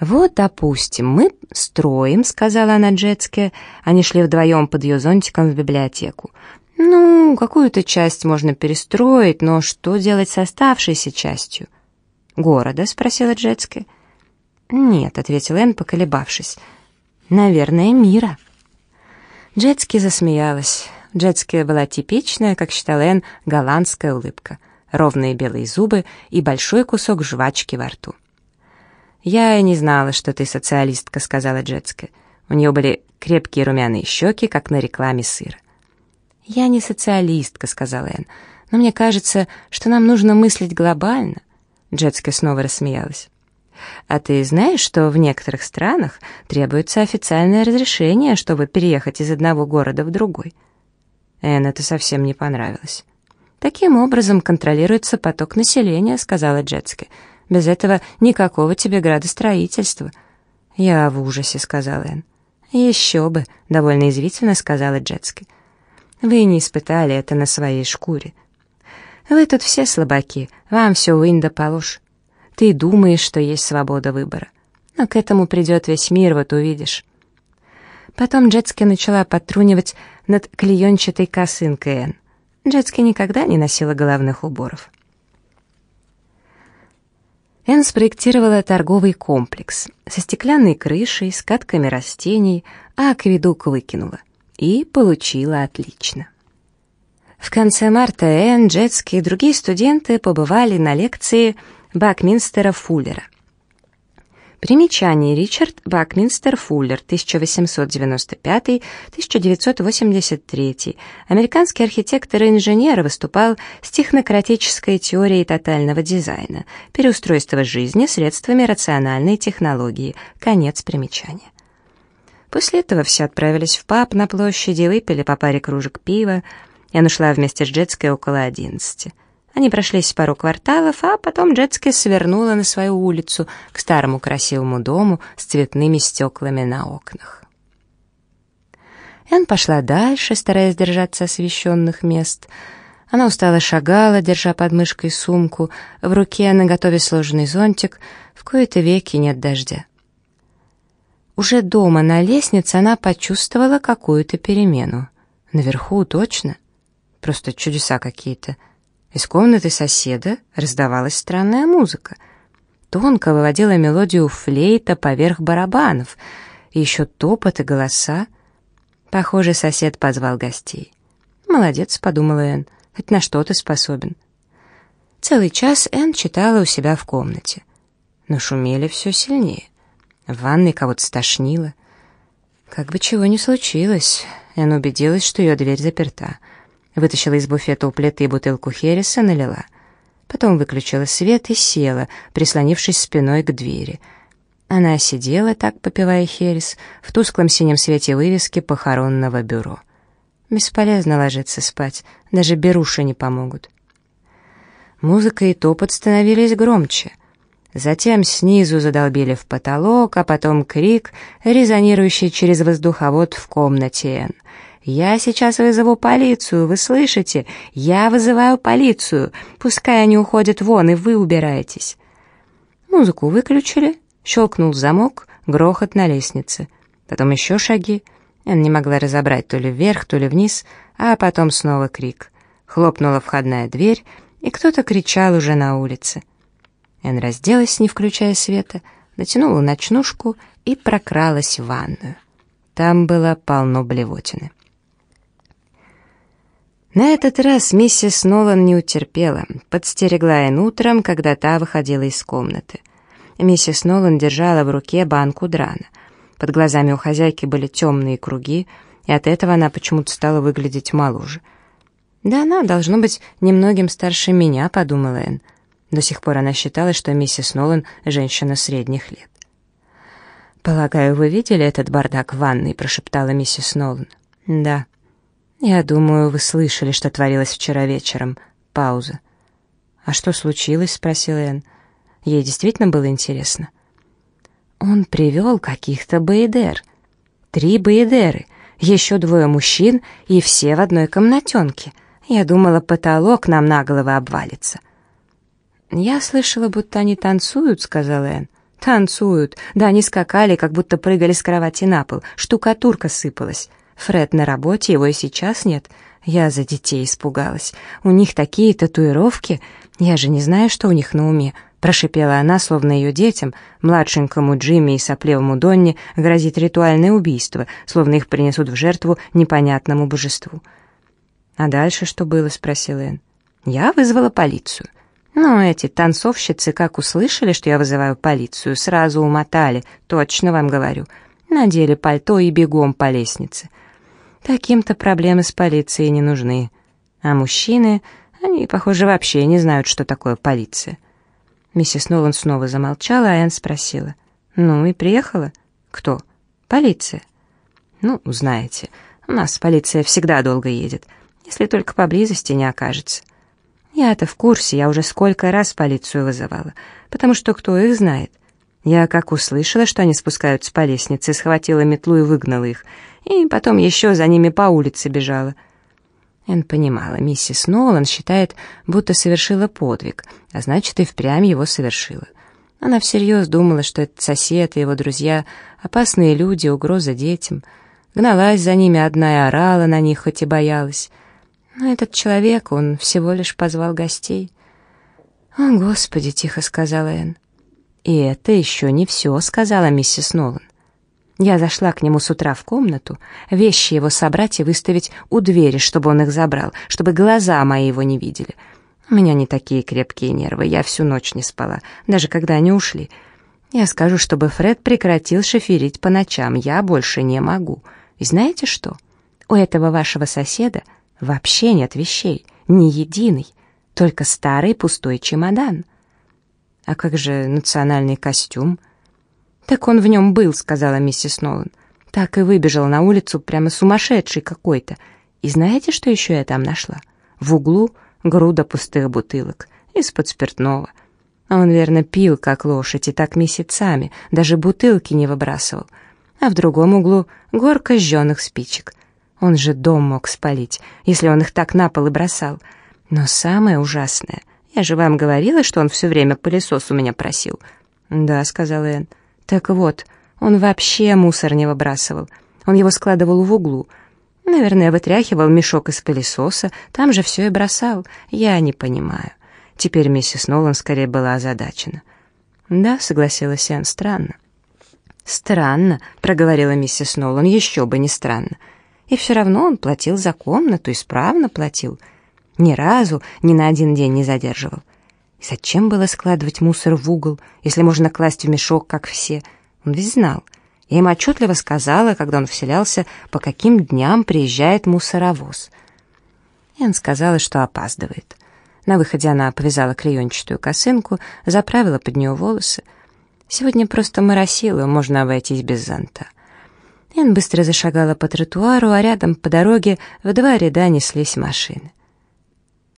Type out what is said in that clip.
«Вот, допустим, мы строим», — сказала она Джетске. Они шли вдвоем под ее зонтиком в библиотеку. «Ну, какую-то часть можно перестроить, но что делать с оставшейся частью?» «Города?» — спросила Джетске. «Нет», — ответил Энн, поколебавшись. «Наверное, мира». Джетски засмеялась. Джетски была типичная, как считал Энн, голландская улыбка. Ровные белые зубы и большой кусок жвачки во рту. «Я и не знала, что ты социалистка», — сказала Джетска. У нее были крепкие румяные щеки, как на рекламе сыра. «Я не социалистка», — сказала Энн, «но мне кажется, что нам нужно мыслить глобально». Джетска снова рассмеялась. «А ты знаешь, что в некоторых странах требуется официальное разрешение, чтобы переехать из одного города в другой?» Энн это совсем не понравилось. «Таким образом контролируется поток населения», — сказала Джетска. Без этого никакого тебе градостроительства». «Я в ужасе», — сказал Энн. «Еще бы», — довольно извительно сказала Джетски. «Вы не испытали это на своей шкуре. Вы тут все слабаки, вам все уинь да положь. Ты думаешь, что есть свобода выбора. Но к этому придет весь мир, вот увидишь». Потом Джетски начала подтрунивать над клеенчатой косынкой Энн. Джетски никогда не носила головных уборов. Энн спроектировала торговый комплекс со стеклянной крышей, с катками растений, а акведук выкинула. И получила отлично. В конце марта Энн, Джетски и другие студенты побывали на лекции Бакминстера Фуллера — Примечание. Ричард Бакминстер Фуллер, 1895-1983. Американский архитектор и инженер выступал с технократической теорией тотального дизайна, переустройство жизни средствами рациональной технологии. Конец примечания. После этого все отправились в паб на площади, выпили по паре кружек пива. Я нашла вместе с Джетской около одиннадцати. Они прошлись пару кварталов, а потом Джетски свернула на свою улицу к старому красивому дому с цветными стеклами на окнах. Энн пошла дальше, стараясь держаться освещенных мест. Она устало шагала, держа под мышкой сумку, в руке на готове сложенный зонтик, в кои-то веки нет дождя. Уже дома на лестнице она почувствовала какую-то перемену. Наверху точно. Просто чудеса какие-то — из комнаты соседа раздавалась странная музыка. Тонко выводила мелодию флейта поверх барабанов, и еще топот и голоса. Похоже, сосед позвал гостей. «Молодец», — подумала Энн, — «хоть на что ты способен». Целый час Энн читала у себя в комнате. Но шумели все сильнее. В ванной кого-то стошнило. Как бы чего ни случилось, Энн убедилась, что ее дверь заперта — Вытащила из буфета у плиты бутылку Хереса, налила. Потом выключила свет и села, прислонившись спиной к двери. Она сидела так, попивая Херес, в тусклом синем свете вывески похоронного бюро. Бесполезно ложиться спать, даже беруши не помогут. Музыка и топот становились громче. Затем снизу задолбили в потолок, а потом крик, резонирующий через воздуховод в комнате Энн. «Я сейчас вызову полицию, вы слышите? Я вызываю полицию. Пускай они уходят вон, и вы убираетесь». Музыку выключили, щелкнул замок, грохот на лестнице. Потом еще шаги. Эн не могла разобрать то ли вверх, то ли вниз, а потом снова крик. Хлопнула входная дверь, и кто-то кричал уже на улице. Эн разделась, не включая света, натянула ночнушку и прокралась в ванную. Там было полно блевотины. На этот раз миссис Нолан не утерпела, подстерегла Энн утром, когда та выходила из комнаты. Миссис Нолан держала в руке банку драна. Под глазами у хозяйки были темные круги, и от этого она почему-то стала выглядеть моложе. «Да она, должно быть, немногим старше меня», — подумала Энн. До сих пор она считала, что миссис Нолан — женщина средних лет. «Полагаю, вы видели этот бардак в ванной?» — прошептала миссис Нолан. «Да». «Я думаю, вы слышали, что творилось вчера вечером». Пауза. «А что случилось?» — спросил Энн. Ей действительно было интересно. «Он привел каких-то баедер. Три баедеры, еще двое мужчин и все в одной комнатенке. Я думала, потолок нам на голову обвалится». «Я слышала, будто они танцуют», — сказал Энн. Танцуют. Да они скакали, как будто прыгали с кровати на пол. Штукатурка сыпалась. Фред на работе, его и сейчас нет. Я за детей испугалась. У них такие татуировки. Я же не знаю, что у них на уме. Прошипела она, словно ее детям, младшенькому Джимми и сопливому Донни, грозит ритуальное убийство, словно их принесут в жертву непонятному божеству. «А дальше что было?» — спросил Энн. «Я вызвала полицию. Но эти танцовщицы, как услышали, что я вызываю полицию, сразу умотали, точно вам говорю. Надели пальто и бегом по лестнице. Таким-то проблемы с полицией не нужны. А мужчины, они, похоже, вообще не знают, что такое полиция». Миссис Нолан снова замолчала, а Энн спросила. «Ну и приехала?» «Кто?» «Полиция». «Ну, знаете, у нас полиция всегда долго едет, если только поблизости не окажется». «Я-то в курсе, я уже сколько раз полицию вызывала, потому что кто их знает?» Я как услышала, что они спускаются по лестнице, схватила метлу и выгнала их, и потом еще за ними по улице бежала. Энн понимала, миссис Нолан считает, будто совершила подвиг, а значит, и впрямь его совершила. Она всерьез думала, что этот сосед и его друзья — опасные люди, угроза детям. Гналась за ними одна и орала на них, хоть и боялась. Но этот человек, он всего лишь позвал гостей. «О, Господи!» — тихо сказала Энн. «И это еще не все», — сказала миссис Нолан. Я зашла к нему с утра в комнату, вещи его собрать и выставить у двери, чтобы он их забрал, чтобы глаза мои его не видели. У меня не такие крепкие нервы, я всю ночь не спала, даже когда они ушли. Я скажу, чтобы Фред прекратил шоферить по ночам, я больше не могу. И знаете что? У этого вашего соседа вообще нет вещей, ни единой, только старый пустой чемодан. А как же национальный костюм? «Так он в нем был», — сказала миссис Нолан. Так и выбежал на улицу, прямо сумасшедший какой-то. И знаете, что еще я там нашла? В углу груда пустых бутылок, из-под спиртного. Он, верно, пил, как лошадь, и так месяцами, даже бутылки не выбрасывал. А в другом углу горка жженых спичек. Он же дом мог спалить, если он их так на пол и бросал. Но самое ужасное, я же вам говорила, что он все время пылесос у меня просил. «Да», — сказала Энн. Так вот, он вообще мусор не выбрасывал. Он его складывал в углу. Наверное, вытряхивал мешок из пылесоса, там же все и бросал. Я не понимаю. Теперь миссис Нолан скорее была озадачена. «Да», — согласилась Энн, — «странно». «Странно», — проговорила миссис Нолан, — «еще бы не странно». И все равно он платил за комнату, исправно платил. Ни разу, ни на один день не задерживал. И зачем было складывать мусор в угол, если можно класть в мешок, как все? Он ведь знал. Я им отчетливо сказала, когда он вселялся, по каким дням приезжает мусоровоз. Энн сказала, что опаздывает. На выходе она повязала клеенчатую косынку, заправила под нее волосы. Сегодня просто моросило, можно обойтись без зонта. Энн быстро зашагала по тротуару, а рядом по дороге в два ряда неслись машины.